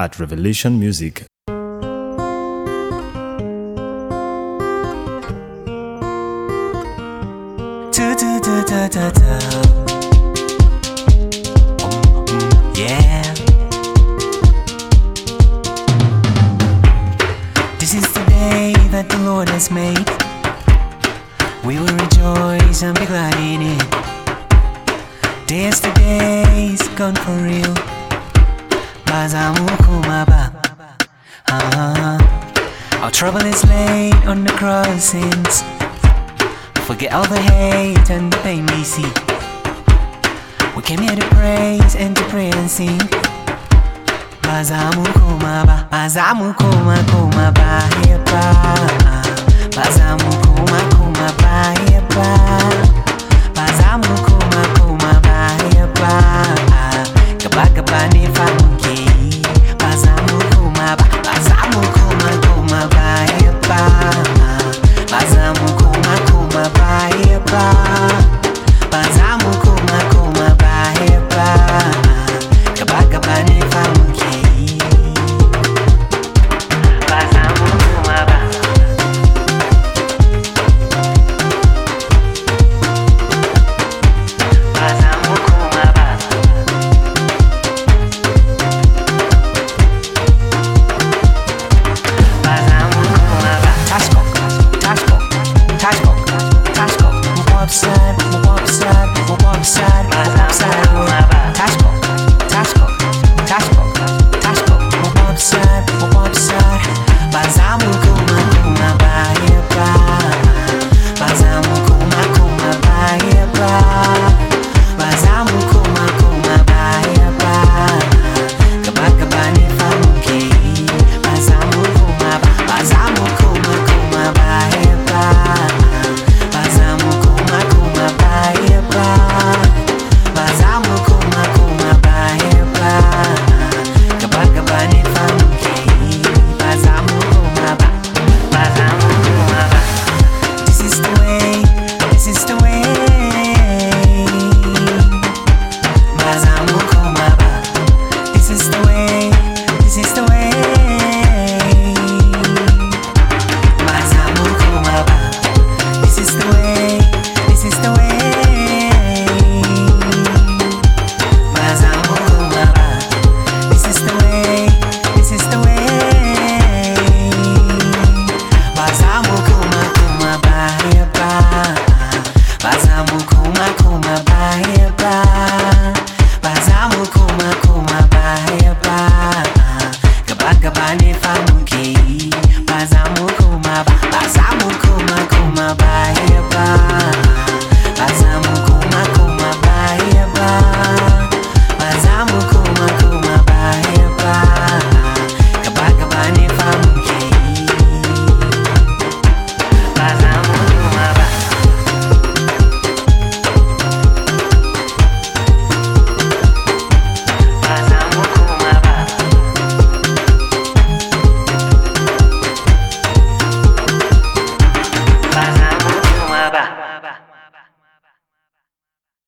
at Revelation Music. This is the day that the Lord has made. We will rejoice and be glad in it. Yesterday's gone for real. Bazamu kumaba. Ah, Our trouble is laid on the crossings. Forget all the hate and the pain we see. We came here to praise and to pray and sing. Bazamu kumaba, bazamu kuma kuma